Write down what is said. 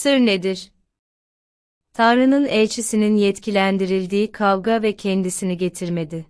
Sır nedir? Tanrı'nın elçisinin yetkilendirildiği kavga ve kendisini getirmedi.